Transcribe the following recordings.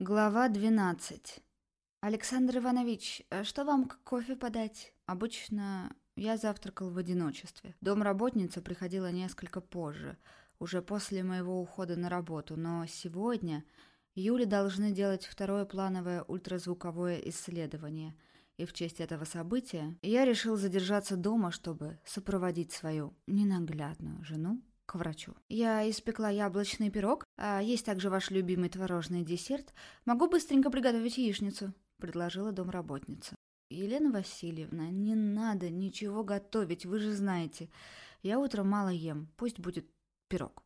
Глава 12. Александр Иванович, а что вам к кофе подать? Обычно я завтракал в одиночестве. Домработница приходила несколько позже, уже после моего ухода на работу, но сегодня Юле должны делать второе плановое ультразвуковое исследование, и в честь этого события я решил задержаться дома, чтобы сопроводить свою ненаглядную жену к врачу. Я испекла яблочный пирог, а есть также ваш любимый творожный десерт. Могу быстренько приготовить яичницу, предложила домработница. Елена Васильевна, не надо ничего готовить, вы же знаете. Я утром мало ем, пусть будет пирог.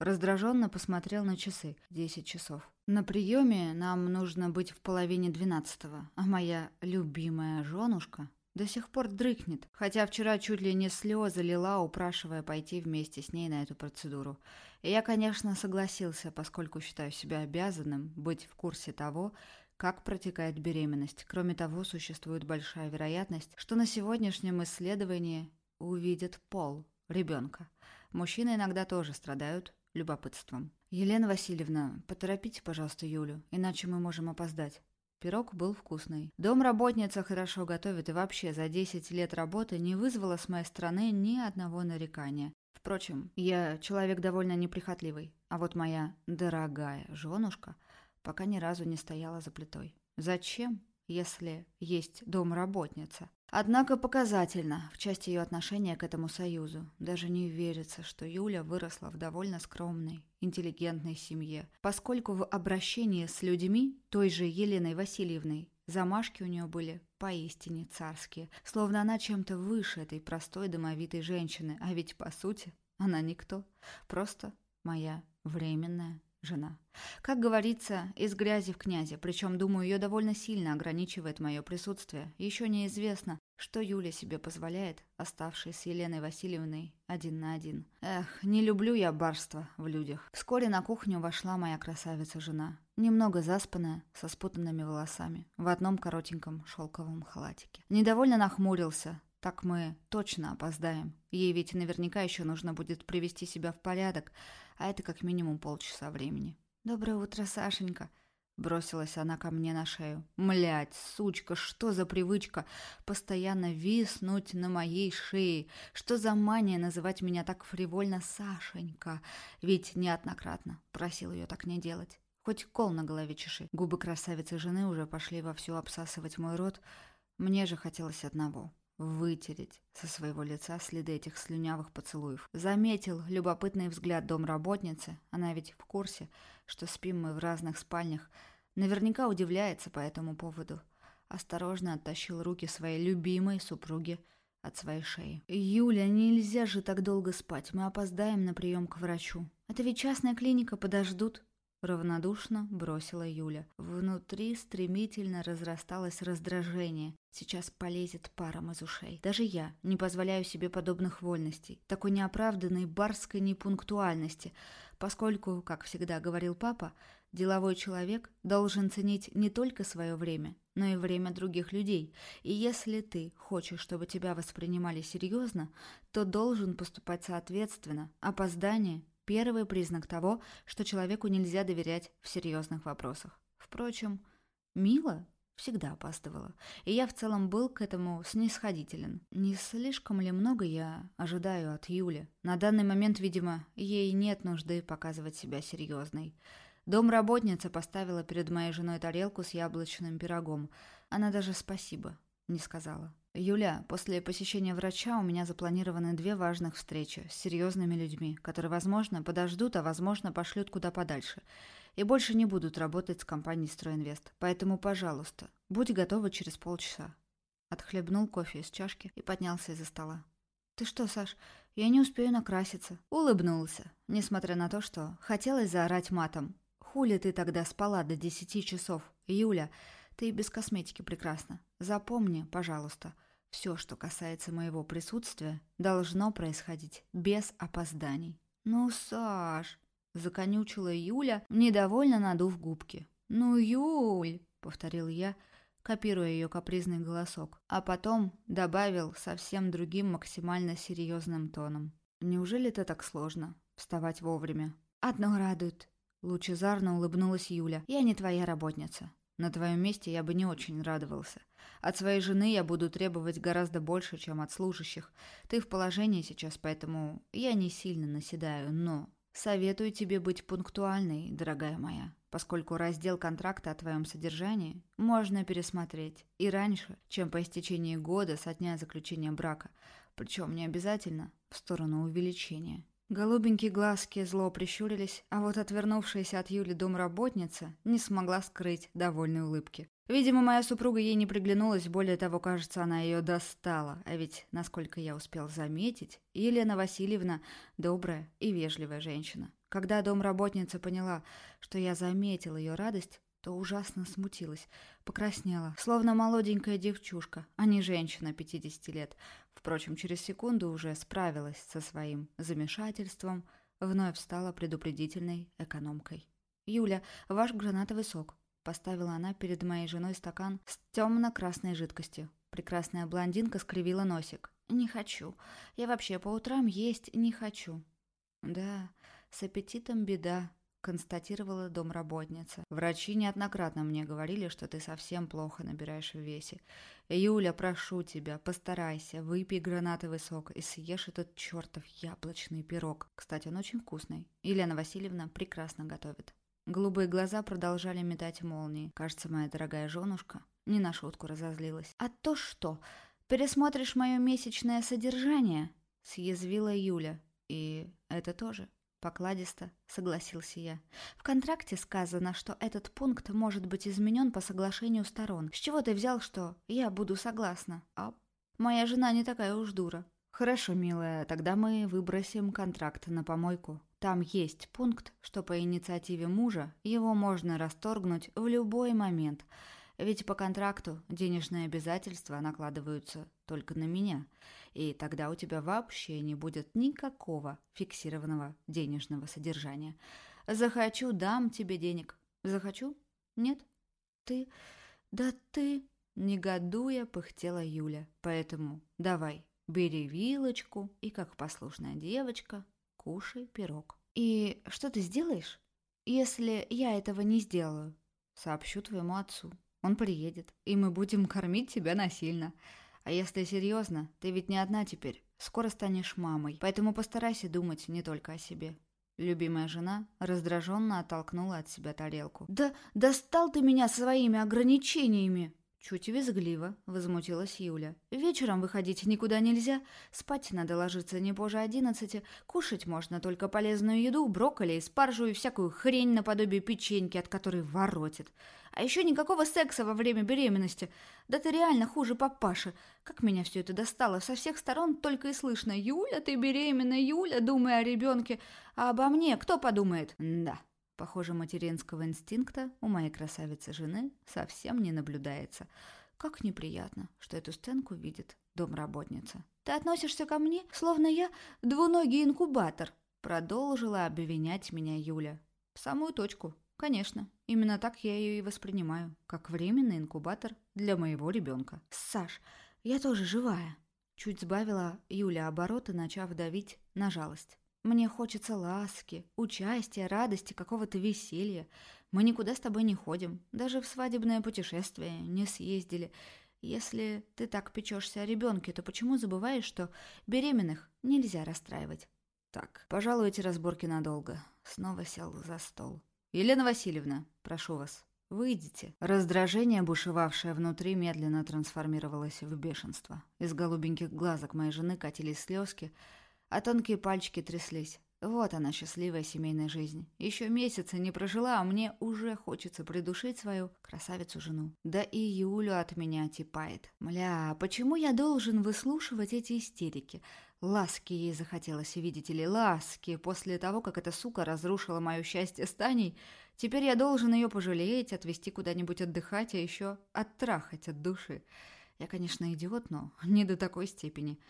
Раздраженно посмотрел на часы. Десять часов. На приеме нам нужно быть в половине двенадцатого, а моя любимая женушка до сих пор дрыхнет, хотя вчера чуть ли не слезы лила, упрашивая пойти вместе с ней на эту процедуру. И я, конечно, согласился, поскольку считаю себя обязанным быть в курсе того, как протекает беременность. Кроме того, существует большая вероятность, что на сегодняшнем исследовании увидят пол ребенка. Мужчины иногда тоже страдают любопытством. «Елена Васильевна, поторопите, пожалуйста, Юлю, иначе мы можем опоздать». Пирог был вкусный. Домработница хорошо готовит и вообще за 10 лет работы не вызвала с моей стороны ни одного нарекания. Впрочем, я человек довольно неприхотливый, а вот моя дорогая женушка пока ни разу не стояла за плитой. Зачем, если есть домработница? Однако показательно в части ее отношения к этому союзу. Даже не верится, что Юля выросла в довольно скромной, интеллигентной семье, поскольку в обращении с людьми, той же Еленой Васильевной, замашки у нее были поистине царские, словно она чем-то выше этой простой домовитой женщины, а ведь, по сути, она никто, просто моя временная жена. Как говорится, из грязи в князе, причем, думаю, ее довольно сильно ограничивает мое присутствие. Еще неизвестно, что Юля себе позволяет, оставшись с Еленой Васильевной один на один. Эх, не люблю я барство в людях. Вскоре на кухню вошла моя красавица-жена. Немного заспанная, со спутанными волосами, в одном коротеньком шелковом халатике. Недовольно нахмурился, так мы точно опоздаем. Ей ведь наверняка еще нужно будет привести себя в порядок, а это как минимум полчаса времени. «Доброе утро, Сашенька!» Бросилась она ко мне на шею. Млять, сучка, что за привычка постоянно виснуть на моей шее? Что за мания называть меня так фривольно Сашенька? Ведь неоднократно просил ее так не делать. Хоть кол на голове чеши. Губы красавицы жены уже пошли вовсю обсасывать мой рот. Мне же хотелось одного вытереть со своего лица следы этих слюнявых поцелуев. Заметил любопытный взгляд домработницы, она ведь в курсе, что спим мы в разных спальнях, наверняка удивляется по этому поводу. Осторожно оттащил руки своей любимой супруги от своей шеи. «Юля, нельзя же так долго спать, мы опоздаем на прием к врачу. Это ведь частная клиника, подождут». Равнодушно бросила Юля. Внутри стремительно разрасталось раздражение. Сейчас полезет паром из ушей. Даже я не позволяю себе подобных вольностей, такой неоправданной барской непунктуальности, поскольку, как всегда говорил папа, деловой человек должен ценить не только свое время, но и время других людей. И если ты хочешь, чтобы тебя воспринимали серьезно, то должен поступать соответственно. Опоздание Первый признак того, что человеку нельзя доверять в серьезных вопросах. Впрочем, Мила всегда опаздывала, и я в целом был к этому снисходителен. Не слишком ли много я ожидаю от Юли? На данный момент, видимо, ей нет нужды показывать себя серьезной. Домработница поставила перед моей женой тарелку с яблочным пирогом. Она даже спасибо не сказала. «Юля, после посещения врача у меня запланированы две важных встречи с серьезными людьми, которые, возможно, подождут, а, возможно, пошлют куда подальше, и больше не будут работать с компанией «Стройинвест». Поэтому, пожалуйста, будь готова через полчаса». Отхлебнул кофе из чашки и поднялся из-за стола. «Ты что, Саш, я не успею накраситься». Улыбнулся, несмотря на то, что хотелось заорать матом. «Хули ты тогда спала до десяти часов? Юля, ты и без косметики прекрасна. Запомни, пожалуйста». Все, что касается моего присутствия, должно происходить без опозданий. «Ну, Саш!» — законючила Юля, недовольно надув губки. «Ну, Юль!» — повторил я, копируя ее капризный голосок, а потом добавил совсем другим максимально серьезным тоном. «Неужели это так сложно? Вставать вовремя?» «Одно радует. Лучезарно улыбнулась Юля. «Я не твоя работница. На твоем месте я бы не очень радовался. От своей жены я буду требовать гораздо больше, чем от служащих. Ты в положении сейчас, поэтому я не сильно наседаю, но советую тебе быть пунктуальной, дорогая моя, поскольку раздел контракта о твоем содержании можно пересмотреть и раньше, чем по истечении года со дня заключения брака, причем не обязательно в сторону увеличения. Голубенькие глазки зло прищурились, а вот отвернувшаяся от Юли домработница не смогла скрыть довольной улыбки. Видимо, моя супруга ей не приглянулась, более того, кажется, она ее достала. А ведь, насколько я успел заметить, Елена Васильевна добрая и вежливая женщина. Когда домработница поняла, что я заметил ее радость, то ужасно смутилась, покраснела, словно молоденькая девчушка, а не женщина 50 лет. Впрочем, через секунду уже справилась со своим замешательством, вновь стала предупредительной экономкой. «Юля, ваш гранатовый сок», — поставила она перед моей женой стакан с темно-красной жидкостью. Прекрасная блондинка скривила носик. «Не хочу. Я вообще по утрам есть не хочу». «Да, с аппетитом беда», констатировала домработница. Врачи неоднократно мне говорили, что ты совсем плохо набираешь в весе. Юля, прошу тебя, постарайся, выпей гранатовый сок и съешь этот чертов яблочный пирог. Кстати, он очень вкусный. Елена Васильевна прекрасно готовит. Голубые глаза продолжали метать молнии. Кажется, моя дорогая женушка не на шутку разозлилась. «А то что? Пересмотришь мое месячное содержание?» Съязвила Юля. «И это тоже?» Покладисто согласился я. В контракте сказано, что этот пункт может быть изменен по соглашению сторон. С чего ты взял, что я буду согласна? А моя жена не такая уж дура. Хорошо, милая, тогда мы выбросим контракт на помойку. Там есть пункт, что по инициативе мужа его можно расторгнуть в любой момент. Ведь по контракту денежные обязательства накладываются только на меня – и тогда у тебя вообще не будет никакого фиксированного денежного содержания. Захочу, дам тебе денег. Захочу? Нет? Ты? Да ты... Негодуя, пыхтела Юля. Поэтому давай, бери вилочку и, как послушная девочка, кушай пирог. И что ты сделаешь, если я этого не сделаю? Сообщу твоему отцу. Он приедет, и мы будем кормить тебя насильно. А если серьезно, ты ведь не одна теперь. Скоро станешь мамой. Поэтому постарайся думать не только о себе. Любимая жена раздраженно оттолкнула от себя тарелку. «Да достал ты меня своими ограничениями!» Чуть визгливо возмутилась Юля. «Вечером выходить никуда нельзя, спать надо ложиться не позже одиннадцати, кушать можно только полезную еду, брокколи, спаржу и всякую хрень наподобие печеньки, от которой воротит. А еще никакого секса во время беременности. Да ты реально хуже папаши. Как меня все это достало. Со всех сторон только и слышно. Юля, ты беременна, Юля, думай о ребенке. А обо мне кто подумает? Да. Похоже, материнского инстинкта у моей красавицы жены совсем не наблюдается. Как неприятно, что эту сценку видит домработница. «Ты относишься ко мне, словно я двуногий инкубатор», продолжила обвинять меня Юля. В самую точку. Конечно, именно так я ее и воспринимаю, как временный инкубатор для моего ребенка. Саш, я тоже живая. Чуть сбавила Юля обороты, начав давить на жалость. Мне хочется ласки, участия, радости, какого-то веселья. Мы никуда с тобой не ходим, даже в свадебное путешествие не съездили. Если ты так печешься о ребенке, то почему забываешь, что беременных нельзя расстраивать? Так, пожалуй, эти разборки надолго. Снова сел за стол. «Елена Васильевна, прошу вас, выйдите». Раздражение, бушевавшее внутри, медленно трансформировалось в бешенство. Из голубеньких глазок моей жены катились слезки, а тонкие пальчики тряслись. Вот она, счастливая семейная жизнь. Еще месяца не прожила, а мне уже хочется придушить свою красавицу-жену. Да и Юлю от меня типает. Мля, почему я должен выслушивать эти истерики? Ласки ей захотелось, видите ли, ласки. После того, как эта сука разрушила мое счастье с Таней, теперь я должен ее пожалеть, отвезти куда-нибудь отдыхать, а еще оттрахать от души. Я, конечно, идиот, но не до такой степени.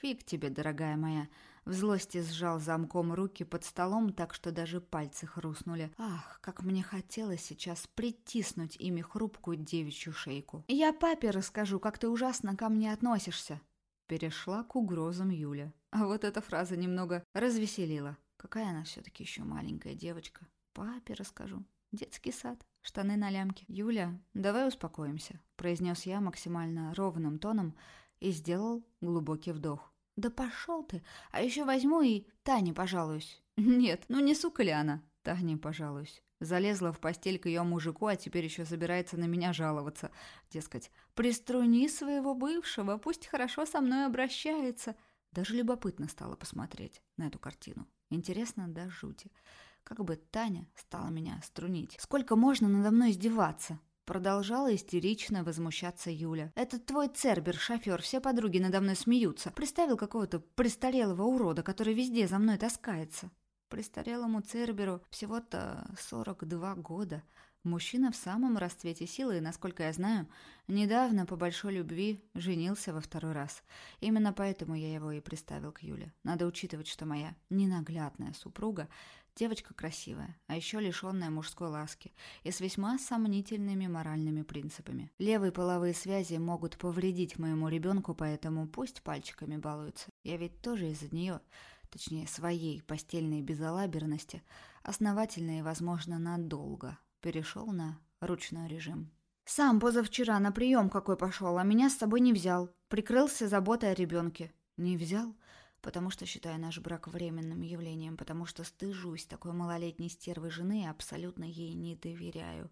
Фиг тебе, дорогая моя. В злости сжал замком руки под столом, так что даже пальцы хрустнули. Ах, как мне хотелось сейчас притиснуть ими хрупкую девичью шейку. Я папе расскажу, как ты ужасно ко мне относишься. Перешла к угрозам Юля. А вот эта фраза немного развеселила. Какая она все-таки еще маленькая девочка. Папе расскажу. Детский сад, штаны на лямке. «Юля, давай успокоимся», — произнес я максимально ровным тоном и сделал глубокий вдох. «Да пошел ты! А еще возьму и Тане пожалуюсь». «Нет, ну не сука ли она?» «Тане пожалуюсь». Залезла в постель к ее мужику, а теперь еще собирается на меня жаловаться. Дескать, приструни своего бывшего, пусть хорошо со мной обращается. Даже любопытно стало посмотреть на эту картину. Интересно до жути. Как бы Таня стала меня струнить. Сколько можно надо мной издеваться? Продолжала истерично возмущаться Юля. «Это твой Цербер, шофер, все подруги надо мной смеются. Приставил какого-то престарелого урода, который везде за мной таскается». Престарелому Церберу всего-то 42 года. Мужчина в самом расцвете силы и, насколько я знаю, недавно по большой любви женился во второй раз. Именно поэтому я его и приставил к Юле. Надо учитывать, что моя ненаглядная супруга девочка красивая, а еще лишенная мужской ласки и с весьма сомнительными моральными принципами. Левые половые связи могут повредить моему ребенку, поэтому пусть пальчиками балуются. Я ведь тоже из-за нее точнее своей постельной безалаберности, основательно и, возможно, надолго перешел на ручной режим. «Сам позавчера на прием какой пошел, а меня с собой не взял. Прикрылся заботой о ребенке». «Не взял?» Потому что считаю наш брак временным явлением, потому что стыжусь такой малолетней стервой жены и абсолютно ей не доверяю.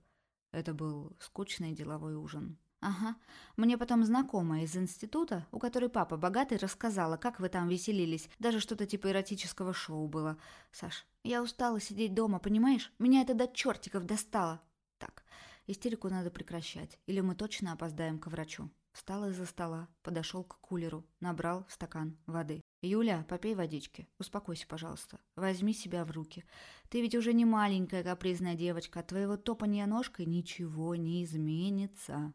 Это был скучный деловой ужин. «Ага. Мне потом знакомая из института, у которой папа богатый, рассказала, как вы там веселились. Даже что-то типа эротического шоу было. Саш, я устала сидеть дома, понимаешь? Меня это до чертиков достало. Так, истерику надо прекращать, или мы точно опоздаем к врачу». Встал из-за стола, подошел к кулеру, набрал стакан воды. «Юля, попей водички. Успокойся, пожалуйста. Возьми себя в руки. Ты ведь уже не маленькая капризная девочка. От твоего топания ножкой ничего не изменится».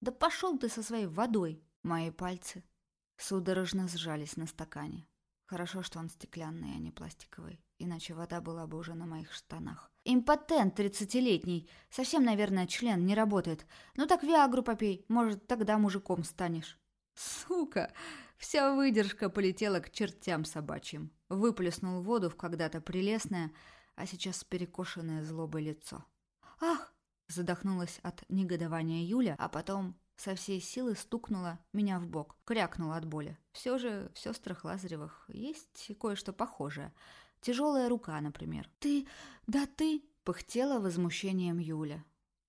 «Да пошел ты со своей водой!» Мои пальцы судорожно сжались на стакане. Хорошо, что он стеклянный, а не пластиковый, иначе вода была бы уже на моих штанах. «Импотент тридцатилетний! Совсем, наверное, член не работает. Ну так Виагру попей, может, тогда мужиком станешь». «Сука! Вся выдержка полетела к чертям собачьим. Выплеснул воду в когда-то прелестное, а сейчас перекошенное злобой лицо. «Ах!» Задохнулась от негодования Юля, а потом со всей силы стукнула меня в бок, крякнула от боли. Все же в сестрах Лазаревых есть кое-что похожее. Тяжелая рука, например. «Ты... да ты...» — пыхтела возмущением Юля.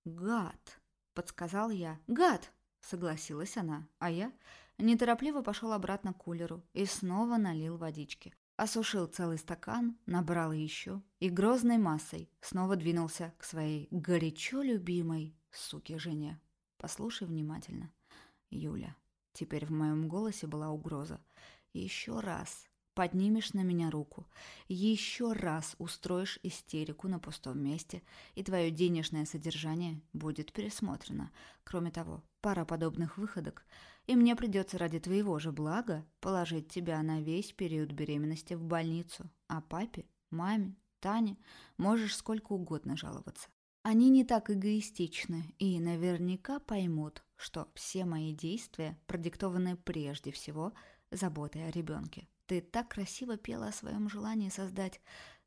«Гад!» — подсказал я. «Гад!» — согласилась она, а я неторопливо пошел обратно к кулеру и снова налил водички. Осушил целый стакан, набрал еще и грозной массой снова двинулся к своей горячо любимой суке жене. Послушай внимательно, Юля. Теперь в моем голосе была угроза. Еще раз поднимешь на меня руку, еще раз устроишь истерику на пустом месте, и твое денежное содержание будет пересмотрено. Кроме того, пара подобных выходок, и мне придется ради твоего же блага положить тебя на весь период беременности в больницу, а папе, маме, Тане можешь сколько угодно жаловаться. Они не так эгоистичны и наверняка поймут, что все мои действия продиктованы прежде всего заботой о ребенке. Ты так красиво пела о своем желании создать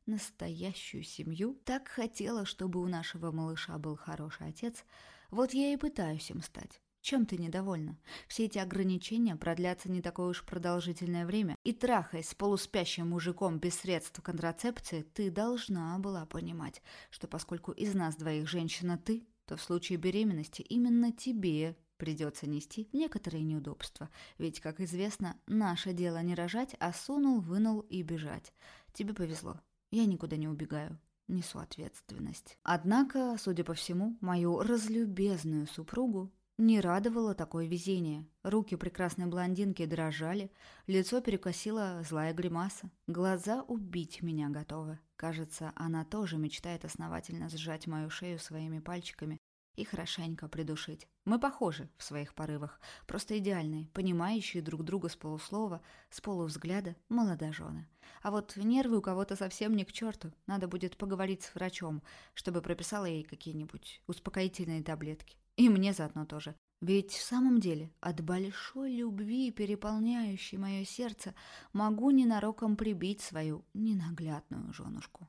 настоящую семью, так хотела, чтобы у нашего малыша был хороший отец. Вот я и пытаюсь им стать. Чем ты недовольна? Все эти ограничения продлятся не такое уж продолжительное время. И трахаясь с полуспящим мужиком без средств контрацепции, ты должна была понимать, что поскольку из нас двоих женщина ты, то в случае беременности именно тебе Придется нести некоторые неудобства, ведь, как известно, наше дело не рожать, а сунул, вынул и бежать. Тебе повезло. Я никуда не убегаю. Несу ответственность. Однако, судя по всему, мою разлюбезную супругу не радовало такое везение. Руки прекрасной блондинки дрожали, лицо перекосило злая гримаса. Глаза убить меня готовы. Кажется, она тоже мечтает основательно сжать мою шею своими пальчиками, и хорошенько придушить. Мы похожи в своих порывах, просто идеальные, понимающие друг друга с полуслова, с полувзгляда молодожены. А вот нервы у кого-то совсем не к черту. Надо будет поговорить с врачом, чтобы прописала ей какие-нибудь успокоительные таблетки. И мне заодно тоже. Ведь в самом деле от большой любви, переполняющей мое сердце, могу ненароком прибить свою ненаглядную женушку.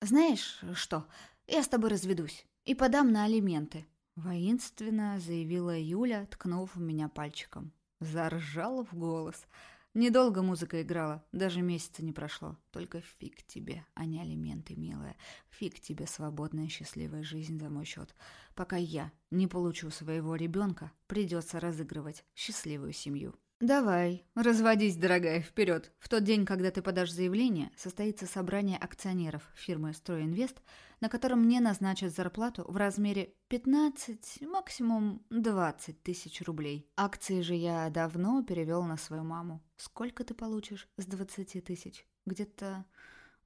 Знаешь что, я с тобой разведусь и подам на алименты. Воинственно заявила Юля, ткнув в меня пальчиком. Заржала в голос. Недолго музыка играла, даже месяца не прошло. Только фиг тебе, а не алименты, милая. Фиг тебе свободная счастливая жизнь за мой счет. Пока я не получу своего ребенка, придется разыгрывать счастливую семью. «Давай, разводись, дорогая, вперед. В тот день, когда ты подашь заявление, состоится собрание акционеров фирмы «Стройинвест», на котором мне назначат зарплату в размере 15, максимум 20 тысяч рублей. Акции же я давно перевел на свою маму. Сколько ты получишь с 20 тысяч? Где-то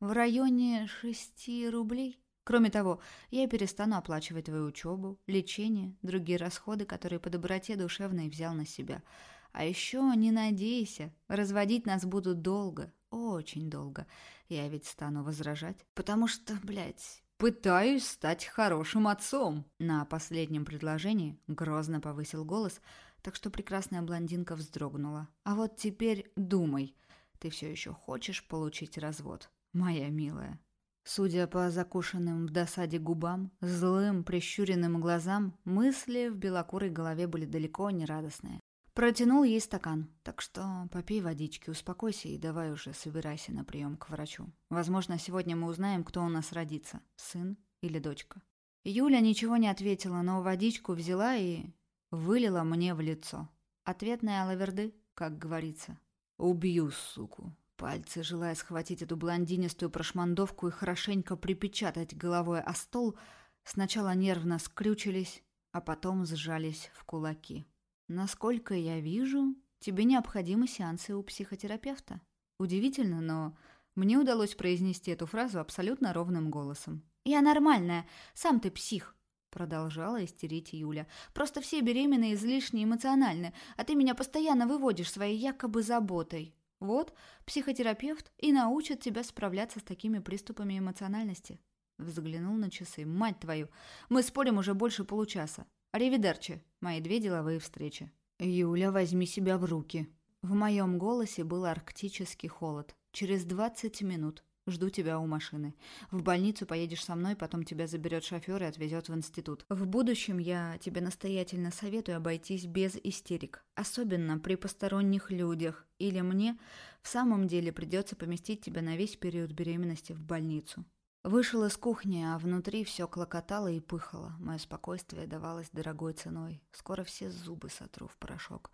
в районе 6 рублей?» Кроме того, я перестану оплачивать твою учебу, лечение, другие расходы, которые по доброте душевной взял на себя – а еще не надейся, разводить нас будут долго, очень долго. Я ведь стану возражать, потому что, блядь, пытаюсь стать хорошим отцом. На последнем предложении грозно повысил голос, так что прекрасная блондинка вздрогнула. А вот теперь думай, ты все еще хочешь получить развод, моя милая? Судя по закушенным в досаде губам, злым прищуренным глазам, мысли в белокурой голове были далеко не радостные. Протянул ей стакан. Так что попей водички, успокойся и давай уже собирайся на прием к врачу. Возможно, сегодня мы узнаем, кто у нас родится, сын или дочка. Юля ничего не ответила, но водичку взяла и вылила мне в лицо. Ответная лаверды, как говорится. Убью, суку. Пальцы, желая схватить эту блондинистую прошмандовку и хорошенько припечатать головой о стол, сначала нервно скрючились, а потом сжались в кулаки. Насколько я вижу, тебе необходимы сеансы у психотерапевта. Удивительно, но мне удалось произнести эту фразу абсолютно ровным голосом. «Я нормальная, сам ты псих», — продолжала истерить Юля. «Просто все беременные излишне эмоциональны, а ты меня постоянно выводишь своей якобы заботой. Вот, психотерапевт и научит тебя справляться с такими приступами эмоциональности». Взглянул на часы. «Мать твою, мы спорим уже больше получаса. Аривидерчи, мои две деловые встречи. Юля, возьми себя в руки. В моем голосе был арктический холод. Через 20 минут. Жду тебя у машины. В больницу поедешь со мной, потом тебя заберет шофер и отвезет в институт. В будущем я тебе настоятельно советую обойтись без истерик. Особенно при посторонних людях. Или мне в самом деле придется поместить тебя на весь период беременности в больницу. Вышел из кухни, а внутри все клокотало и пыхало. Мое спокойствие давалось дорогой ценой. Скоро все зубы сотру в порошок.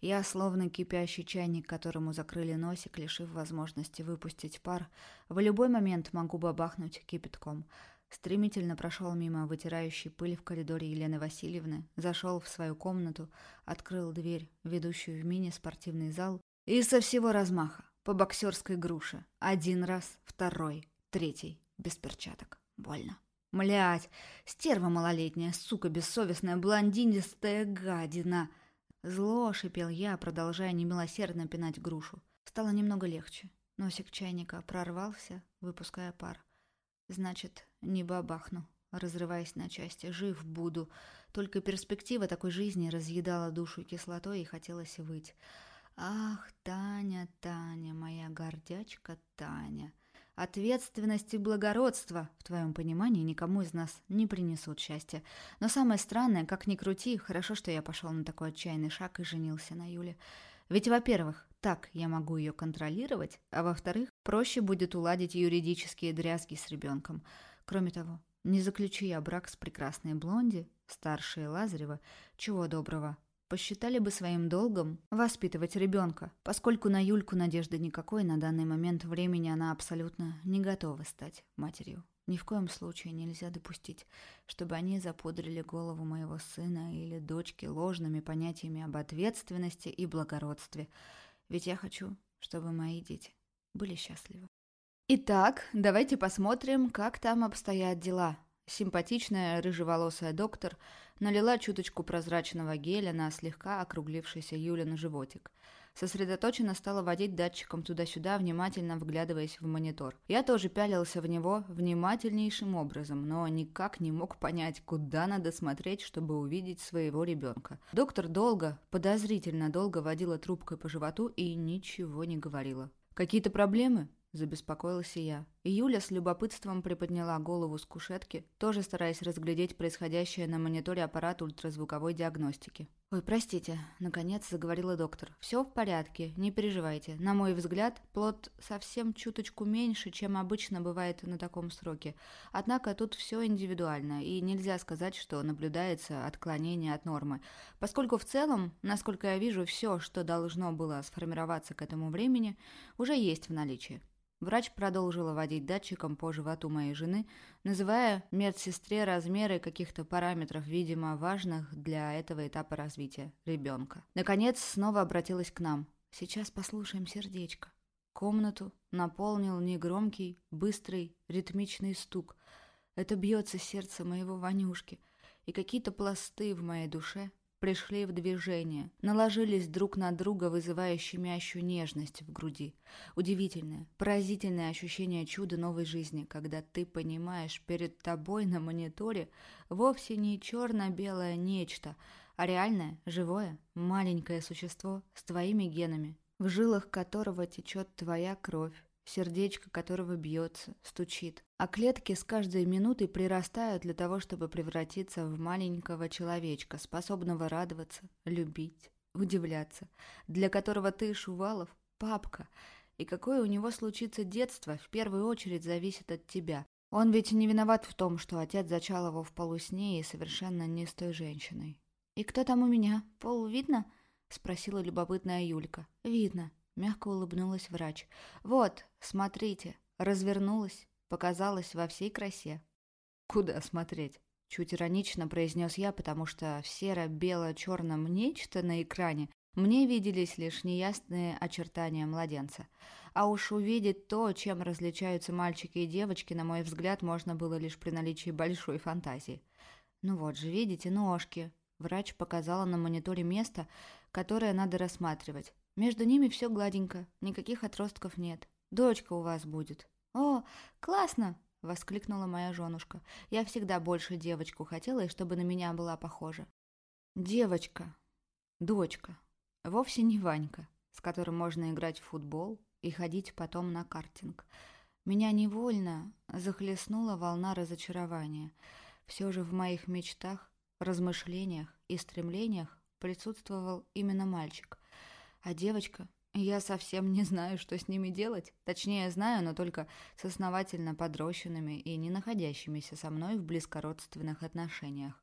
Я, словно кипящий чайник, которому закрыли носик, лишив возможности выпустить пар, в любой момент могу бабахнуть кипятком. Стремительно прошел мимо вытирающей пыль в коридоре Елены Васильевны, зашел в свою комнату, открыл дверь, ведущую в мини-спортивный зал, и со всего размаха, по боксерской груше. Один раз, второй, третий без перчаток. Больно. Млять, стерва малолетняя, сука бессовестная, блондинистая гадина. Зло шипел я, продолжая немилосердно пинать грушу. Стало немного легче. Носик чайника прорвался, выпуская пар. Значит, не бабахну, разрываясь на части. Жив буду. Только перспектива такой жизни разъедала душу кислотой и хотелось выть. Ах, Таня, Таня, моя гордячка Таня. Ответственность и благородство, в твоем понимании, никому из нас не принесут счастья. Но самое странное, как ни крути, хорошо, что я пошел на такой отчаянный шаг и женился на Юле. Ведь, во-первых, так я могу ее контролировать, а во-вторых, проще будет уладить юридические дрязги с ребенком. Кроме того, не заключи я брак с прекрасной Блонди, старшей Лазарева, чего доброго, посчитали бы своим долгом воспитывать ребенка, поскольку на Юльку надежды никакой на данный момент времени она абсолютно не готова стать матерью. Ни в коем случае нельзя допустить, чтобы они запудрили голову моего сына или дочки ложными понятиями об ответственности и благородстве. Ведь я хочу, чтобы мои дети были счастливы. Итак, давайте посмотрим, как там обстоят дела. Симпатичная рыжеволосая доктор налила чуточку прозрачного геля на слегка округлившийся Юлин животик. Сосредоточенно стала водить датчиком туда-сюда, внимательно вглядываясь в монитор. Я тоже пялился в него внимательнейшим образом, но никак не мог понять, куда надо смотреть, чтобы увидеть своего ребенка. Доктор долго, подозрительно долго водила трубкой по животу и ничего не говорила. «Какие-то проблемы?» – забеспокоилась я. Юля с любопытством приподняла голову с кушетки, тоже стараясь разглядеть происходящее на мониторе аппарата ультразвуковой диагностики. «Ой, простите», — наконец заговорила доктор. «Все в порядке, не переживайте. На мой взгляд, плод совсем чуточку меньше, чем обычно бывает на таком сроке. Однако тут все индивидуально, и нельзя сказать, что наблюдается отклонение от нормы. Поскольку в целом, насколько я вижу, все, что должно было сформироваться к этому времени, уже есть в наличии. Врач продолжила водить датчиком по животу моей жены, называя медсестре размеры каких-то параметров, видимо, важных для этого этапа развития ребенка. Наконец, снова обратилась к нам. «Сейчас послушаем сердечко». Комнату наполнил негромкий, быстрый, ритмичный стук. Это бьется сердце моего Ванюшки, и какие-то пласты в моей душе пришли в движение, наложились друг на друга, вызывая щемящую нежность в груди. Удивительное, поразительное ощущение чуда новой жизни, когда ты понимаешь, перед тобой на мониторе вовсе не черно-белое нечто, а реальное, живое, маленькое существо с твоими генами, в жилах которого течет твоя кровь, сердечко которого бьется, стучит, а клетки с каждой минутой прирастают для того, чтобы превратиться в маленького человечка, способного радоваться, любить, удивляться, для которого ты, Шувалов, папка, и какое у него случится детство, в первую очередь зависит от тебя. Он ведь не виноват в том, что отец зачал его в полусне и совершенно не с той женщиной. «И кто там у меня? Пол видно?» — спросила любопытная Юлька. «Видно», Мягко улыбнулась врач. «Вот, смотрите». Развернулась, показалась во всей красе. «Куда смотреть?» Чуть иронично произнес я, потому что в серо-бело-черном нечто на экране мне виделись лишь неясные очертания младенца. А уж увидеть то, чем различаются мальчики и девочки, на мой взгляд, можно было лишь при наличии большой фантазии. «Ну вот же, видите, ножки». Врач показала на мониторе место, которое надо рассматривать. Между ними все гладенько, никаких отростков нет. Дочка у вас будет. О, классно! — воскликнула моя женушка. «Я всегда больше девочку хотела, и чтобы на меня была похожа». «Девочка. Дочка. Вовсе не Ванька, с которым можно играть в футбол и ходить потом на картинг. Меня невольно захлестнула волна разочарования. Все же в моих мечтах, размышлениях и стремлениях присутствовал именно мальчик. А девочка? Я совсем не знаю, что с ними делать. Точнее, знаю, но только с основательно подрощенными и не находящимися со мной в близкородственных отношениях.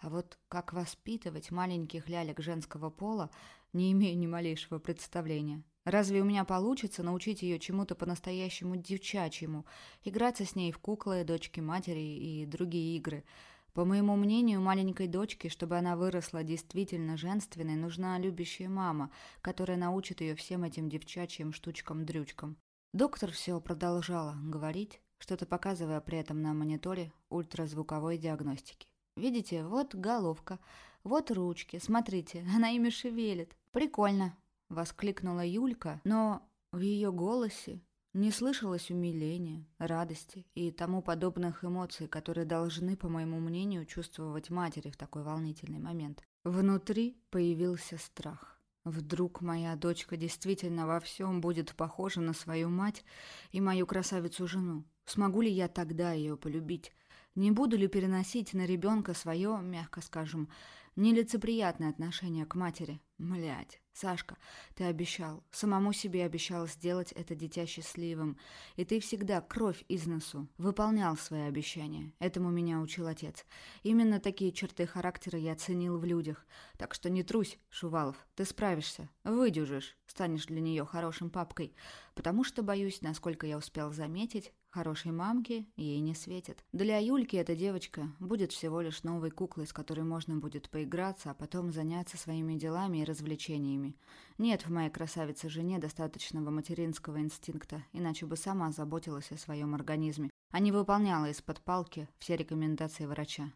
А вот как воспитывать маленьких лялек женского пола, не имею ни малейшего представления. Разве у меня получится научить ее чему-то по-настоящему девчачьему, играться с ней в куклы, дочки матери и другие игры – по моему мнению, маленькой дочке, чтобы она выросла действительно женственной, нужна любящая мама, которая научит ее всем этим девчачьим штучкам-дрючкам. Доктор все продолжала говорить, что-то показывая при этом на мониторе ультразвуковой диагностики. «Видите, вот головка, вот ручки, смотрите, она ими шевелит. Прикольно!» — воскликнула Юлька, но в ее голосе не слышалось умиления, радости и тому подобных эмоций, которые должны, по моему мнению, чувствовать матери в такой волнительный момент. Внутри появился страх. Вдруг моя дочка действительно во всем будет похожа на свою мать и мою красавицу-жену. Смогу ли я тогда ее полюбить? Не буду ли переносить на ребенка свое, мягко скажем, нелицеприятное отношение к матери? Млять. Сашка, ты обещал, самому себе обещал сделать это дитя счастливым, и ты всегда кровь из носу выполнял свои обещания. Этому меня учил отец. Именно такие черты характера я ценил в людях. Так что не трусь, Шувалов, ты справишься, выдюжишь, станешь для нее хорошим папкой, потому что, боюсь, насколько я успел заметить, Хорошей мамки ей не светит. Для Юльки эта девочка будет всего лишь новой куклой, с которой можно будет поиграться, а потом заняться своими делами и развлечениями. Нет в моей красавице жене достаточного материнского инстинкта, иначе бы сама заботилась о своем организме, а не выполняла из-под палки все рекомендации врача.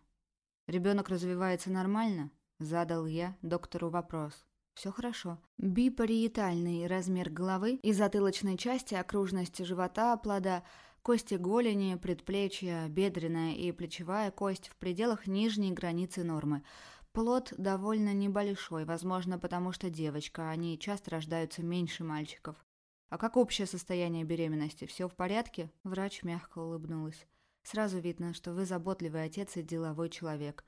«Ребенок развивается нормально?» – задал я доктору вопрос. Все хорошо. Бипариетальный размер головы и затылочной части, окружность живота, плода – Кости голени, предплечья, бедренная и плечевая кость в пределах нижней границы нормы. Плод довольно небольшой, возможно, потому что девочка, они часто рождаются меньше мальчиков. А как общее состояние беременности? Все в порядке? Врач мягко улыбнулась. Сразу видно, что вы заботливый отец и деловой человек.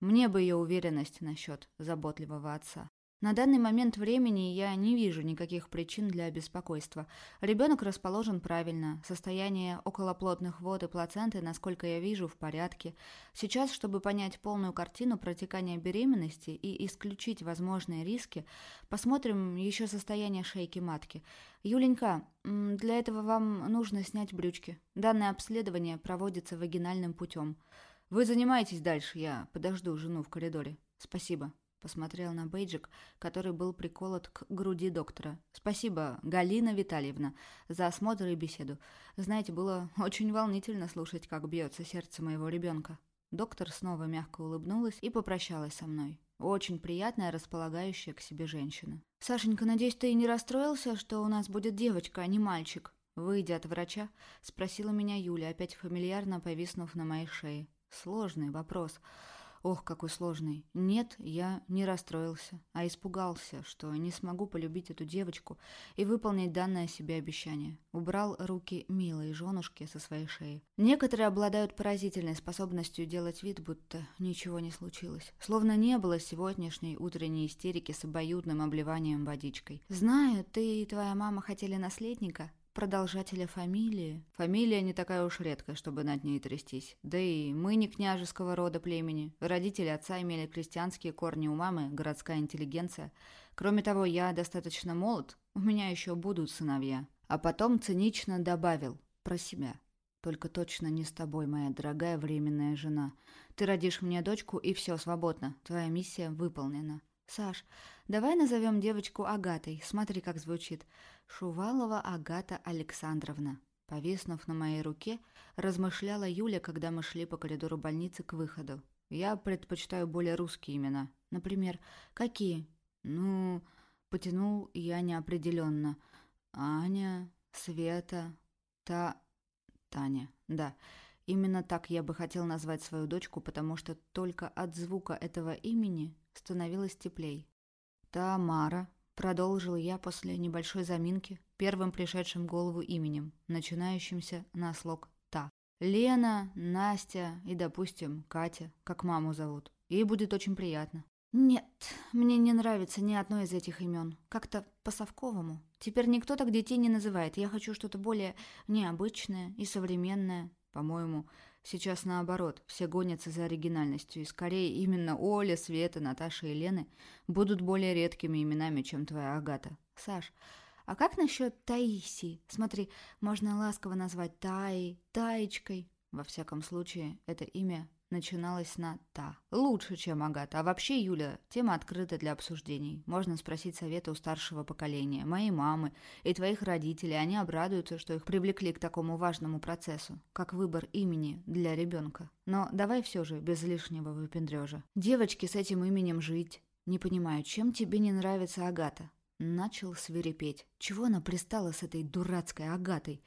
Мне бы ее уверенность насчет заботливого отца. На данный момент времени я не вижу никаких причин для беспокойства. Ребенок расположен правильно, состояние околоплотных вод и плаценты, насколько я вижу, в порядке. Сейчас, чтобы понять полную картину протекания беременности и исключить возможные риски, посмотрим еще состояние шейки матки. Юленька, для этого вам нужно снять брючки. Данное обследование проводится вагинальным путем. Вы занимаетесь дальше, я подожду жену в коридоре. Спасибо. Посмотрел на бейджик, который был приколот к груди доктора. «Спасибо, Галина Витальевна, за осмотр и беседу. Знаете, было очень волнительно слушать, как бьется сердце моего ребенка». Доктор снова мягко улыбнулась и попрощалась со мной. Очень приятная, располагающая к себе женщина. «Сашенька, надеюсь, ты не расстроился, что у нас будет девочка, а не мальчик?» Выйдя от врача, спросила меня Юля, опять фамильярно повиснув на моей шее. Сложный вопрос. Ох, какой сложный. Нет, я не расстроился, а испугался, что не смогу полюбить эту девочку и выполнить данное себе обещание. Убрал руки милой женушки со своей шеи. Некоторые обладают поразительной способностью делать вид, будто ничего не случилось. Словно не было сегодняшней утренней истерики с обоюдным обливанием водичкой. «Знаю, ты и твоя мама хотели наследника», продолжателя фамилии. Фамилия не такая уж редкая, чтобы над ней трястись. Да и мы не княжеского рода племени. Родители отца имели крестьянские корни у мамы, городская интеллигенция. Кроме того, я достаточно молод, у меня еще будут сыновья. А потом цинично добавил про себя. Только точно не с тобой, моя дорогая временная жена. Ты родишь мне дочку, и все, свободно. Твоя миссия выполнена. Саш, давай назовем девочку Агатой. Смотри, как звучит. Шувалова Агата Александровна. Повиснув на моей руке, размышляла Юля, когда мы шли по коридору больницы к выходу. Я предпочитаю более русские имена. Например, какие? Ну, потянул я неопределенно. Аня, Света, Та... Таня, да. Именно так я бы хотел назвать свою дочку, потому что только от звука этого имени становилось теплей. Тамара, Продолжил я после небольшой заминки, первым пришедшим в голову именем, начинающимся на слог «та». Лена, Настя и, допустим, Катя, как маму зовут. Ей будет очень приятно. Нет, мне не нравится ни одно из этих имен. Как-то по-совковому. Теперь никто так детей не называет. Я хочу что-то более необычное и современное. По-моему, Сейчас наоборот, все гонятся за оригинальностью, и скорее именно Оля, Света, Наташа и Лены будут более редкими именами, чем твоя Агата. Саш, а как насчет Таиси? Смотри, можно ласково назвать Таей, Таечкой. Во всяком случае, это имя начиналась на «та». Лучше, чем Агата. А вообще, Юля, тема открыта для обсуждений. Можно спросить совета у старшего поколения, моей мамы и твоих родителей. Они обрадуются, что их привлекли к такому важному процессу, как выбор имени для ребенка. Но давай все же без лишнего выпендрежа. Девочке с этим именем жить. Не понимаю, чем тебе не нравится Агата? Начал свирепеть. Чего она пристала с этой дурацкой Агатой?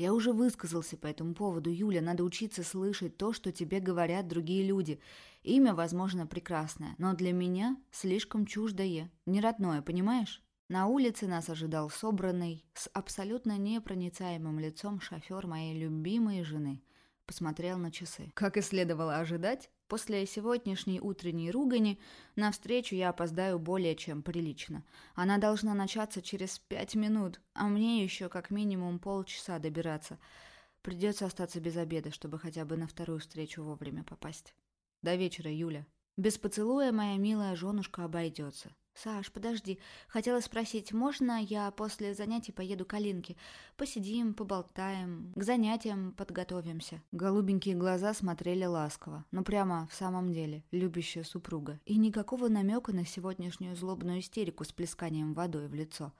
Я уже высказался по этому поводу, Юля. Надо учиться слышать то, что тебе говорят другие люди. Имя, возможно, прекрасное, но для меня слишком чуждое, не родное, понимаешь? На улице нас ожидал собранный, с абсолютно непроницаемым лицом шофер моей любимой жены. Посмотрел на часы. Как и следовало ожидать, После сегодняшней утренней ругани на встречу я опоздаю более чем прилично. Она должна начаться через пять минут, а мне еще как минимум полчаса добираться. Придется остаться без обеда, чтобы хотя бы на вторую встречу вовремя попасть. До вечера, Юля. Без поцелуя моя милая женушка обойдется. «Саш, подожди. Хотела спросить, можно я после занятий поеду к Алинке? Посидим, поболтаем, к занятиям подготовимся». Голубенькие глаза смотрели ласково, но прямо в самом деле, любящая супруга. И никакого намека на сегодняшнюю злобную истерику с плесканием водой в лицо.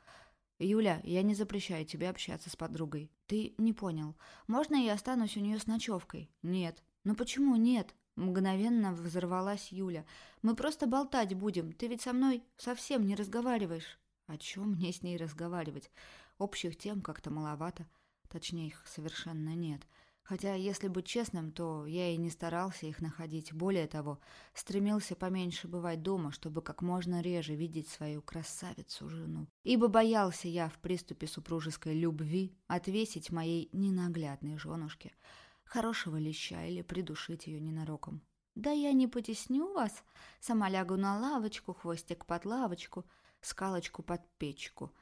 «Юля, я не запрещаю тебе общаться с подругой». «Ты не понял. Можно я останусь у нее с ночевкой?» «Нет». «Ну почему нет?» Мгновенно взорвалась Юля. «Мы просто болтать будем. Ты ведь со мной совсем не разговариваешь». «О чем мне с ней разговаривать? Общих тем как-то маловато. Точнее, их совершенно нет. Хотя, если быть честным, то я и не старался их находить. Более того, стремился поменьше бывать дома, чтобы как можно реже видеть свою красавицу-жену. Ибо боялся я в приступе супружеской любви отвесить моей ненаглядной женушке хорошего леща или придушить ее ненароком. Да я не потесню вас, сама лягу на лавочку, хвостик под лавочку, скалочку под печку.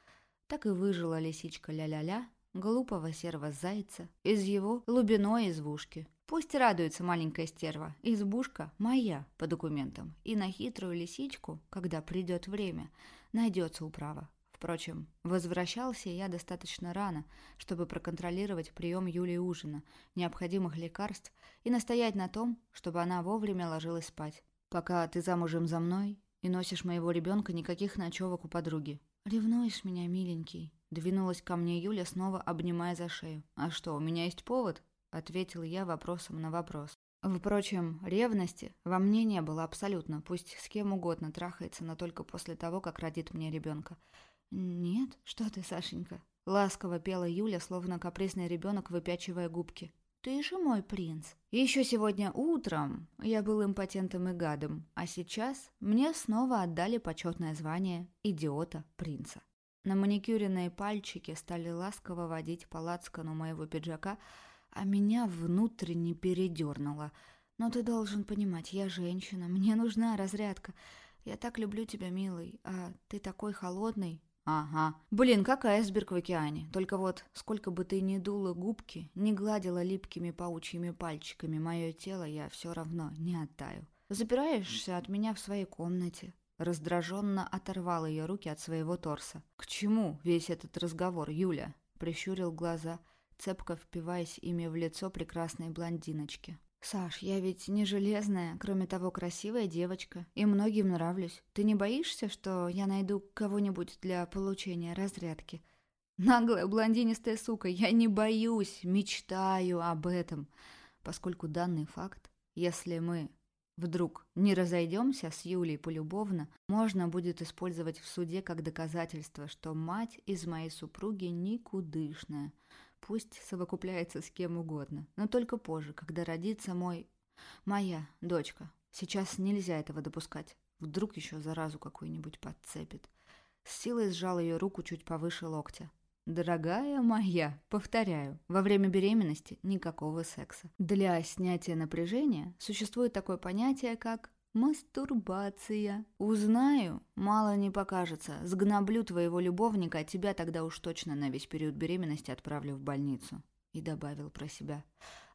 Так и выжила лисичка ля-ля-ля, глупого серого зайца из его лубиной избушки. Пусть радуется маленькая стерва, избушка моя по документам, и на хитрую лисичку, когда придет время, найдется управа. Впрочем, возвращался я достаточно рано, чтобы проконтролировать прием Юлии ужина, необходимых лекарств и настоять на том, чтобы она вовремя ложилась спать. Пока ты замужем за мной и носишь моего ребенка, никаких ночевок у подруги. Ревнуешь меня, миленький? Двинулась ко мне Юля, снова обнимая за шею. «А что, у меня есть повод?» — ответил я вопросом на вопрос. Впрочем, ревности во мне не было абсолютно, пусть с кем угодно трахается, но только после того, как родит мне ребенка. «Нет, что ты, Сашенька?» — ласково пела Юля, словно капризный ребенок, выпячивая губки. «Ты же мой принц. Еще сегодня утром я был импотентом и гадом, а сейчас мне снова отдали почетное звание идиота-принца». На маникюренные пальчики стали ласково водить по лацкану моего пиджака, а меня внутренне передернуло. Но ты должен понимать, я женщина, мне нужна разрядка. Я так люблю тебя, милый, а ты такой холодный. Ага. Блин, как айсберг в океане. Только вот, сколько бы ты ни дула губки, не гладила липкими паучьими пальчиками мое тело, я все равно не оттаю. Запираешься от меня в своей комнате, Раздраженно оторвал ее руки от своего торса. «К чему весь этот разговор, Юля?» Прищурил глаза, цепко впиваясь ими в лицо прекрасной блондиночки. «Саш, я ведь не железная, кроме того, красивая девочка, и многим нравлюсь. Ты не боишься, что я найду кого-нибудь для получения разрядки?» «Наглая блондинистая сука, я не боюсь, мечтаю об этом, поскольку данный факт, если мы вдруг не разойдемся с Юлей полюбовно, можно будет использовать в суде как доказательство, что мать из моей супруги никудышная. Пусть совокупляется с кем угодно, но только позже, когда родится мой... моя дочка. Сейчас нельзя этого допускать. Вдруг еще заразу какую-нибудь подцепит. С силой сжал ее руку чуть повыше локтя. Дорогая моя, повторяю, во время беременности никакого секса. Для снятия напряжения существует такое понятие, как мастурбация. Узнаю, мало не покажется, сгноблю твоего любовника, а тебя тогда уж точно на весь период беременности отправлю в больницу. И добавил про себя.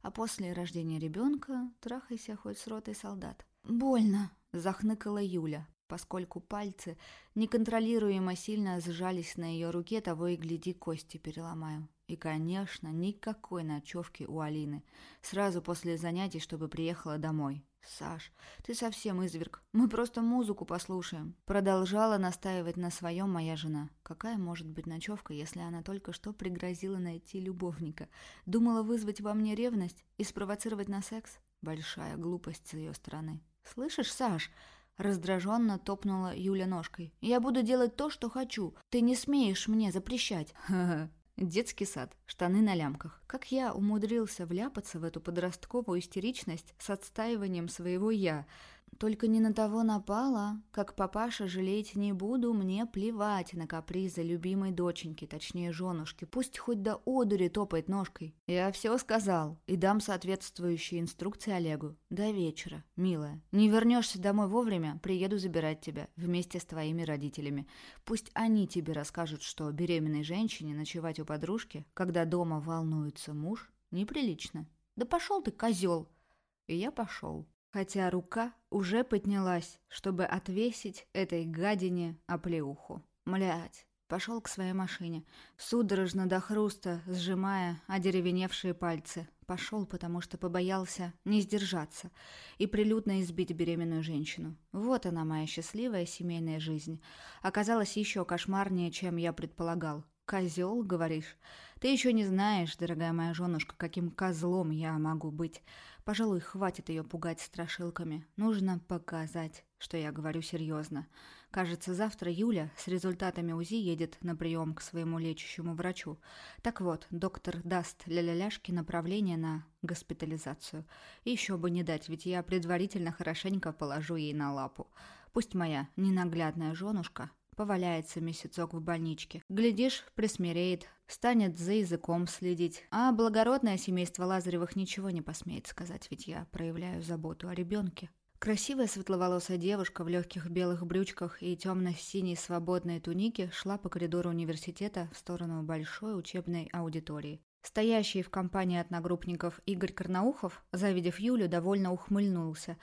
А после рождения ребенка трахайся хоть с ротой солдат. Больно, захныкала Юля, поскольку пальцы неконтролируемо сильно сжались на ее руке, того и гляди, кости переломаю. И, конечно, никакой ночевки у Алины. Сразу после занятий, чтобы приехала домой. «Саш, ты совсем изверг. Мы просто музыку послушаем». Продолжала настаивать на своем моя жена. Какая может быть ночевка, если она только что пригрозила найти любовника? Думала вызвать во мне ревность и спровоцировать на секс? Большая глупость с ее стороны. «Слышишь, Саш?» Раздраженно топнула Юля ножкой. «Я буду делать то, что хочу. Ты не смеешь мне запрещать». «Ха-ха, Детский сад, штаны на лямках. Как я умудрился вляпаться в эту подростковую истеричность с отстаиванием своего «я», только не на того напала, как папаша жалеть не буду, мне плевать на капризы любимой доченьки, точнее женушки, пусть хоть до одури топает ножкой. Я все сказал и дам соответствующие инструкции Олегу. До вечера, милая. Не вернешься домой вовремя, приеду забирать тебя вместе с твоими родителями. Пусть они тебе расскажут, что беременной женщине ночевать у подружки, когда дома волнуется муж, неприлично. Да пошел ты, козел! И я пошел хотя рука уже поднялась, чтобы отвесить этой гадине оплеуху. Млять, пошел к своей машине, судорожно до хруста сжимая одеревеневшие пальцы. Пошел, потому что побоялся не сдержаться и прилюдно избить беременную женщину. Вот она, моя счастливая семейная жизнь. Оказалась еще кошмарнее, чем я предполагал. «Козел, говоришь? Ты еще не знаешь, дорогая моя женушка, каким козлом я могу быть. Пожалуй, хватит ее пугать страшилками. Нужно показать, что я говорю серьезно. Кажется, завтра Юля с результатами УЗИ едет на прием к своему лечащему врачу. Так вот, доктор даст ля-ля-ляшке направление на госпитализацию. Еще бы не дать, ведь я предварительно хорошенько положу ей на лапу. Пусть моя ненаглядная женушка поваляется месяцок в больничке. Глядишь, присмиреет, станет за языком следить. А благородное семейство Лазаревых ничего не посмеет сказать, ведь я проявляю заботу о ребенке. Красивая светловолосая девушка в легких белых брючках и темно-синей свободной тунике шла по коридору университета в сторону большой учебной аудитории. Стоящий в компании одногруппников Игорь Карнаухов, завидев Юлю, довольно ухмыльнулся,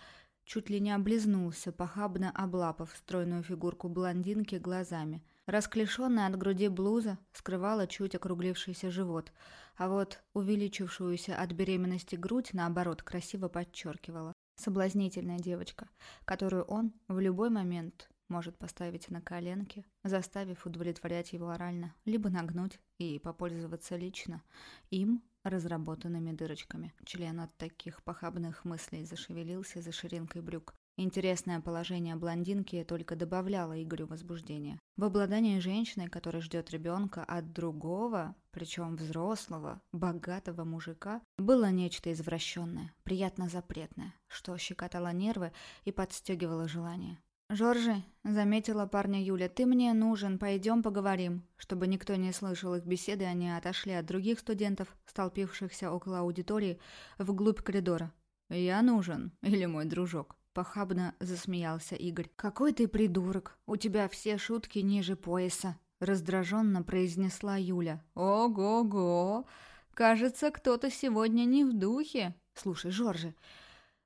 чуть ли не облизнулся, похабно облапав стройную фигурку блондинки глазами. Расклешенная от груди блуза скрывала чуть округлившийся живот, а вот увеличившуюся от беременности грудь, наоборот, красиво подчеркивала. Соблазнительная девочка, которую он в любой момент может поставить на коленки, заставив удовлетворять его орально, либо нагнуть и попользоваться лично им разработанными дырочками. Член от таких похабных мыслей зашевелился за ширинкой брюк, Интересное положение блондинки только добавляло Игорю возбуждения. В обладании женщиной, которая ждет ребенка от другого, причем взрослого, богатого мужика, было нечто извращенное, приятно запретное, что щекотало нервы и подстегивало желание. «Жоржи», — заметила парня Юля, — «ты мне нужен, пойдем поговорим». Чтобы никто не слышал их беседы, они отошли от других студентов, столпившихся около аудитории, вглубь коридора. «Я нужен, или мой дружок?» Похабно засмеялся Игорь. «Какой ты придурок! У тебя все шутки ниже пояса!» Раздраженно произнесла Юля. «Ого-го! Кажется, кто-то сегодня не в духе!» «Слушай, Жоржи,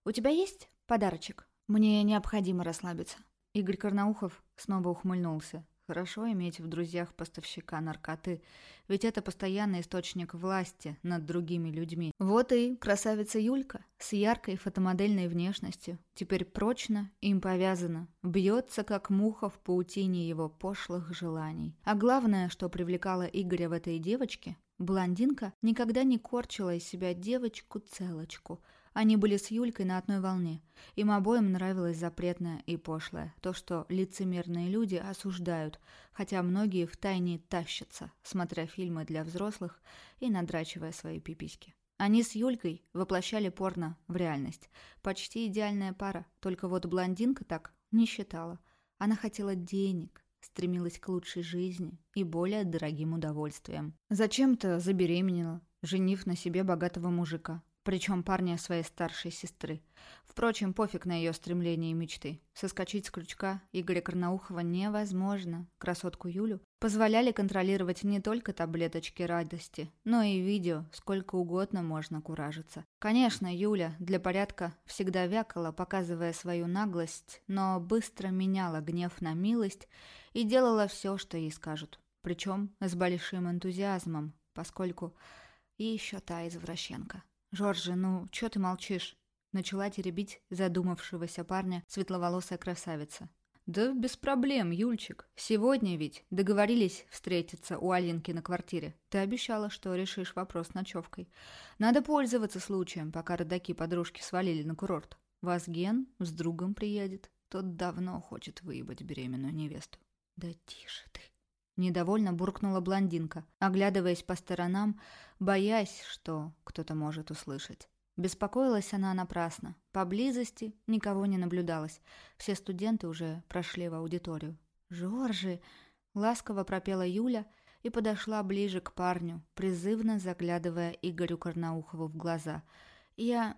у тебя есть подарочек? Мне необходимо расслабиться». Игорь Карнаухов снова ухмыльнулся. Хорошо иметь в друзьях поставщика наркоты, ведь это постоянный источник власти над другими людьми. Вот и красавица Юлька с яркой фотомодельной внешностью, теперь прочно им повязана, бьется как муха в паутине его пошлых желаний. А главное, что привлекало Игоря в этой девочке, блондинка никогда не корчила из себя девочку-целочку – они были с Юлькой на одной волне. Им обоим нравилось запретное и пошлое, то, что лицемерные люди осуждают, хотя многие втайне тащатся, смотря фильмы для взрослых и надрачивая свои пиписьки. Они с Юлькой воплощали порно в реальность. Почти идеальная пара, только вот блондинка так не считала. Она хотела денег, стремилась к лучшей жизни и более дорогим удовольствиям. Зачем-то забеременела, женив на себе богатого мужика причем парня своей старшей сестры. Впрочем, пофиг на ее стремления и мечты. Соскочить с крючка Игоря Карнаухова невозможно. Красотку Юлю позволяли контролировать не только таблеточки радости, но и видео, сколько угодно можно куражиться. Конечно, Юля для порядка всегда вякала, показывая свою наглость, но быстро меняла гнев на милость и делала все, что ей скажут. Причем с большим энтузиазмом, поскольку и еще та извращенка. «Жоржи, ну, чё ты молчишь?» Начала теребить задумавшегося парня светловолосая красавица. «Да без проблем, Юльчик. Сегодня ведь договорились встретиться у Алинки на квартире. Ты обещала, что решишь вопрос с ночевкой. Надо пользоваться случаем, пока родаки подружки свалили на курорт. Вазген с другом приедет. Тот давно хочет выебать беременную невесту». «Да тише ты!» Недовольно буркнула блондинка, оглядываясь по сторонам, боясь, что кто-то может услышать. Беспокоилась она напрасно. Поблизости никого не наблюдалось. Все студенты уже прошли в аудиторию. «Жоржи!» — ласково пропела Юля и подошла ближе к парню, призывно заглядывая Игорю Карнаухову в глаза. «Я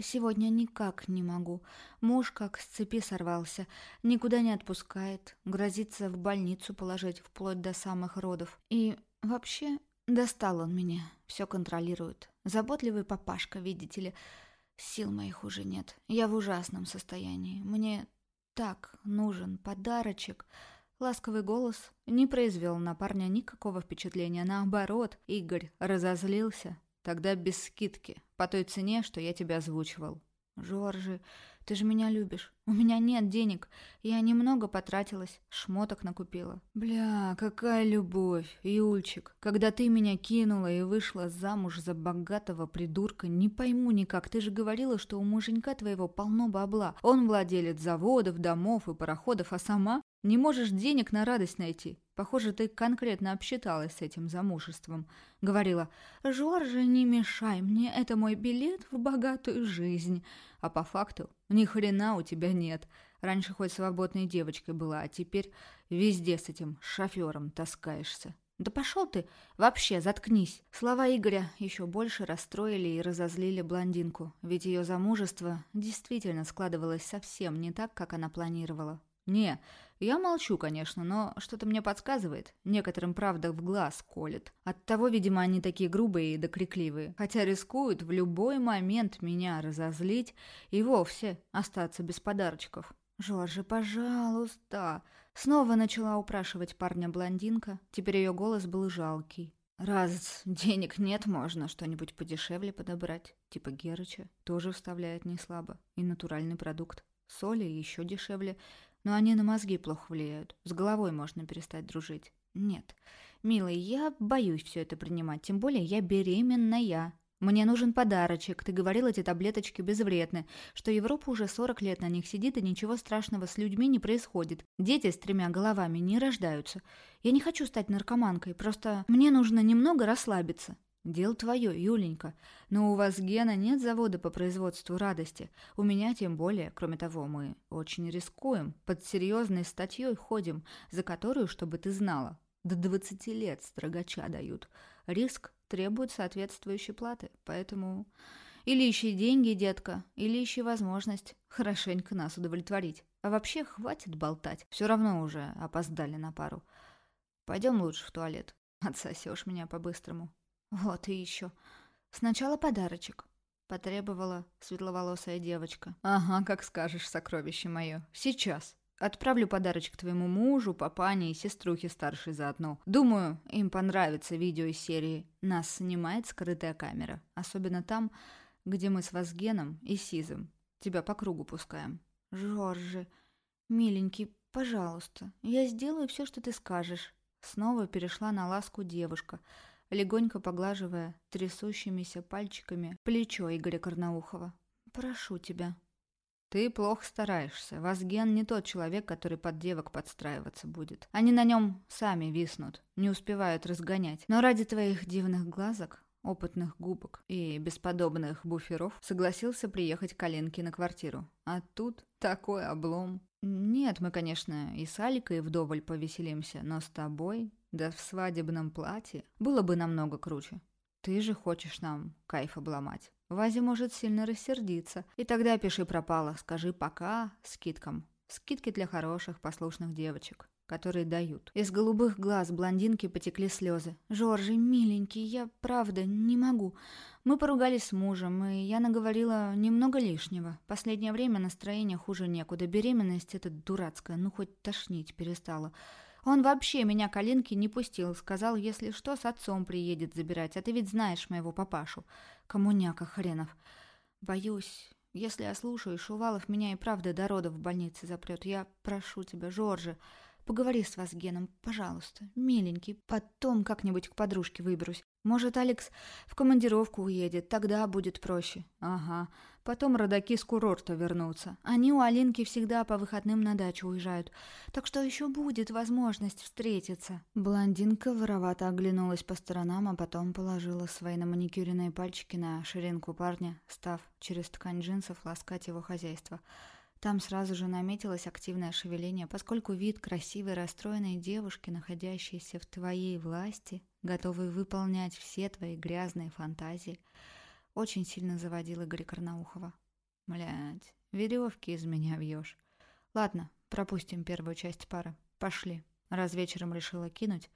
Сегодня никак не могу. Муж как с цепи сорвался, никуда не отпускает, грозится в больницу положить вплоть до самых родов. И вообще достал он меня, все контролирует. Заботливый папашка, видите ли. Сил моих уже нет. Я в ужасном состоянии. Мне так нужен подарочек. Ласковый голос не произвел на парня никакого впечатления. Наоборот, Игорь разозлился, Тогда без скидки, по той цене, что я тебе озвучивал. Жоржи, Ты же меня любишь. У меня нет денег. Я немного потратилась, шмоток накупила. Бля, какая любовь, Юльчик. Когда ты меня кинула и вышла замуж за богатого придурка, не пойму никак. Ты же говорила, что у муженька твоего полно бабла. Он владелец заводов, домов и пароходов, а сама не можешь денег на радость найти. Похоже, ты конкретно обсчиталась с этим замужеством. Говорила, «Жоржа, не мешай мне, это мой билет в богатую жизнь». А по факту ни хрена у тебя нет. Раньше хоть свободной девочкой была, а теперь везде с этим шофером таскаешься. «Да пошел ты! Вообще, заткнись!» Слова Игоря еще больше расстроили и разозлили блондинку, ведь ее замужество действительно складывалось совсем не так, как она планировала. «Не, я молчу, конечно, но что-то мне подсказывает. Некоторым правда в глаз колет. Оттого, видимо, они такие грубые и докрикливые. Хотя рискуют в любой момент меня разозлить и вовсе остаться без подарочков. «Жоржи, пожалуйста!» Снова начала упрашивать парня-блондинка. Теперь ее голос был жалкий. «Раз денег нет, можно что-нибудь подешевле подобрать. Типа Герыча. Тоже вставляет не слабо. И натуральный продукт. Соли еще дешевле. Но они на мозги плохо влияют. С головой можно перестать дружить. Нет. Милый, я боюсь все это принимать. Тем более я беременная. Мне нужен подарочек. Ты говорил, эти таблеточки безвредны. Что Европа уже 40 лет на них сидит, и ничего страшного с людьми не происходит. Дети с тремя головами не рождаются. Я не хочу стать наркоманкой. Просто мне нужно немного расслабиться. Дело твое, Юленька. Но у вас, Гена, нет завода по производству радости. У меня тем более. Кроме того, мы очень рискуем. Под серьезной статьей ходим, за которую, чтобы ты знала, до 20 лет строгача дают. Риск требует соответствующей платы, поэтому... Или ищи деньги, детка, или ищи возможность хорошенько нас удовлетворить. А вообще хватит болтать. Все равно уже опоздали на пару. Пойдем лучше в туалет. Отсосешь меня по-быстрому. «Вот и еще. Сначала подарочек», — потребовала светловолосая девочка. «Ага, как скажешь, сокровище мое. Сейчас. Отправлю подарочек твоему мужу, папане и сеструхе старшей заодно. Думаю, им понравится видео из серии «Нас снимает скрытая камера». Особенно там, где мы с Вазгеном и Сизом тебя по кругу пускаем». «Жоржи, миленький, пожалуйста, я сделаю все, что ты скажешь». Снова перешла на ласку девушка — легонько поглаживая трясущимися пальчиками плечо Игоря Карнаухова. «Прошу тебя». «Ты плохо стараешься. Вазген не тот человек, который под девок подстраиваться будет. Они на нем сами виснут, не успевают разгонять. Но ради твоих дивных глазок, опытных губок и бесподобных буферов согласился приехать к Аленке на квартиру. А тут такой облом. Нет, мы, конечно, и с Аликой вдоволь повеселимся, но с тобой да в свадебном платье было бы намного круче. Ты же хочешь нам кайф обломать. Вазе может сильно рассердиться. И тогда пиши пропало, скажи «пока» скидкам. Скидки для хороших, послушных девочек, которые дают. Из голубых глаз блондинки потекли слезы. «Жоржи, миленький, я правда не могу. Мы поругались с мужем, и я наговорила немного лишнего. Последнее время настроение хуже некуда. Беременность эта дурацкая, ну хоть тошнить перестала». Он вообще меня к Алинке не пустил, сказал, если что, с отцом приедет забирать, а ты ведь знаешь моего папашу. Коммуняка хренов. Боюсь, если я слушаю, Шувалов меня и правда до родов в больнице запрет. Я прошу тебя, Жоржи, поговори с вас Геном, пожалуйста, миленький. Потом как-нибудь к подружке выберусь. Может, Алекс в командировку уедет, тогда будет проще. Ага. Потом родаки с курорта вернутся. Они у Алинки всегда по выходным на дачу уезжают. Так что еще будет возможность встретиться. Блондинка воровато оглянулась по сторонам, а потом положила свои на маникюренные пальчики на ширинку парня, став через ткань джинсов ласкать его хозяйство. Там сразу же наметилось активное шевеление, поскольку вид красивой расстроенной девушки, находящейся в твоей власти, готовой выполнять все твои грязные фантазии – очень сильно заводил Игоря Карнаухова. Блядь, веревки из меня вьешь. Ладно, пропустим первую часть пары. Пошли. Раз вечером решила кинуть,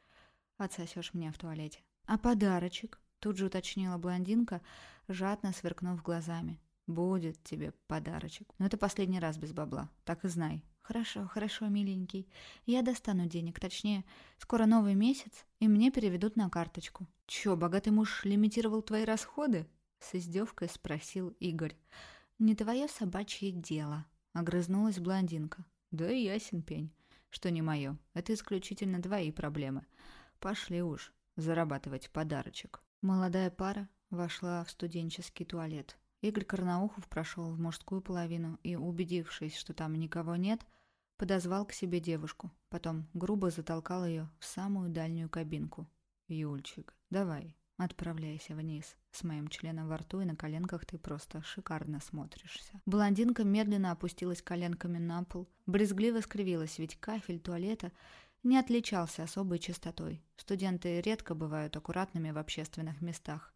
отсосешь мне в туалете. А подарочек? Тут же уточнила блондинка, жадно сверкнув глазами. Будет тебе подарочек. Но это последний раз без бабла, так и знай. Хорошо, хорошо, миленький. Я достану денег, точнее, скоро новый месяц, и мне переведут на карточку. Чё, богатый муж лимитировал твои расходы? С издевкой спросил Игорь. «Не твое собачье дело», — огрызнулась блондинка. «Да ясен пень, что не мое. Это исключительно твои проблемы. Пошли уж зарабатывать подарочек». Молодая пара вошла в студенческий туалет. Игорь Карнаухов прошел в мужскую половину и, убедившись, что там никого нет, подозвал к себе девушку. Потом грубо затолкал ее в самую дальнюю кабинку. «Юльчик, давай, Отправляйся вниз. С моим членом во рту и на коленках ты просто шикарно смотришься. Блондинка медленно опустилась коленками на пол, брезгливо скривилась, ведь кафель туалета не отличался особой чистотой. Студенты редко бывают аккуратными в общественных местах.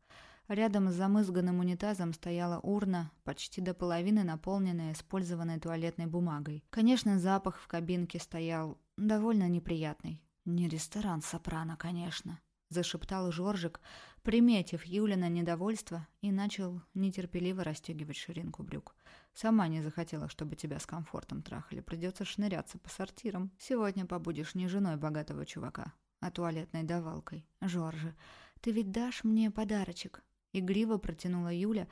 Рядом с замызганным унитазом стояла урна, почти до половины наполненная использованной туалетной бумагой. Конечно, запах в кабинке стоял довольно неприятный. Не ресторан «Сопрано», конечно зашептал Жоржик, приметив Юлина недовольство, и начал нетерпеливо расстегивать ширинку брюк. «Сама не захотела, чтобы тебя с комфортом трахали. Придется шныряться по сортирам. Сегодня побудешь не женой богатого чувака, а туалетной давалкой. Жоржи, ты ведь дашь мне подарочек?» Игриво протянула Юля,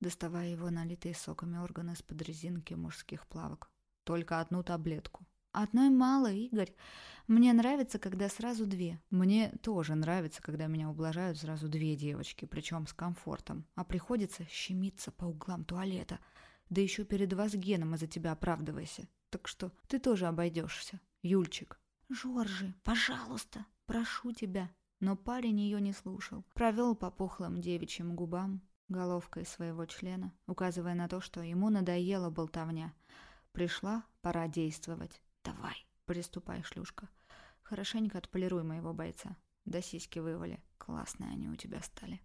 доставая его налитые соками органы из-под резинки мужских плавок. «Только одну таблетку», Одной мало, Игорь. Мне нравится, когда сразу две. Мне тоже нравится, когда меня ублажают сразу две девочки, причем с комфортом. А приходится щемиться по углам туалета. Да еще перед Вазгеном из-за тебя оправдывайся. Так что ты тоже обойдешься, Юльчик. Жоржи, пожалуйста, прошу тебя. Но парень ее не слушал. Провел по пухлым девичьим губам головкой своего члена, указывая на то, что ему надоела болтовня. Пришла пора действовать. «Давай, приступай, шлюшка. Хорошенько отполируй моего бойца. Да сиськи вывали. Классные они у тебя стали».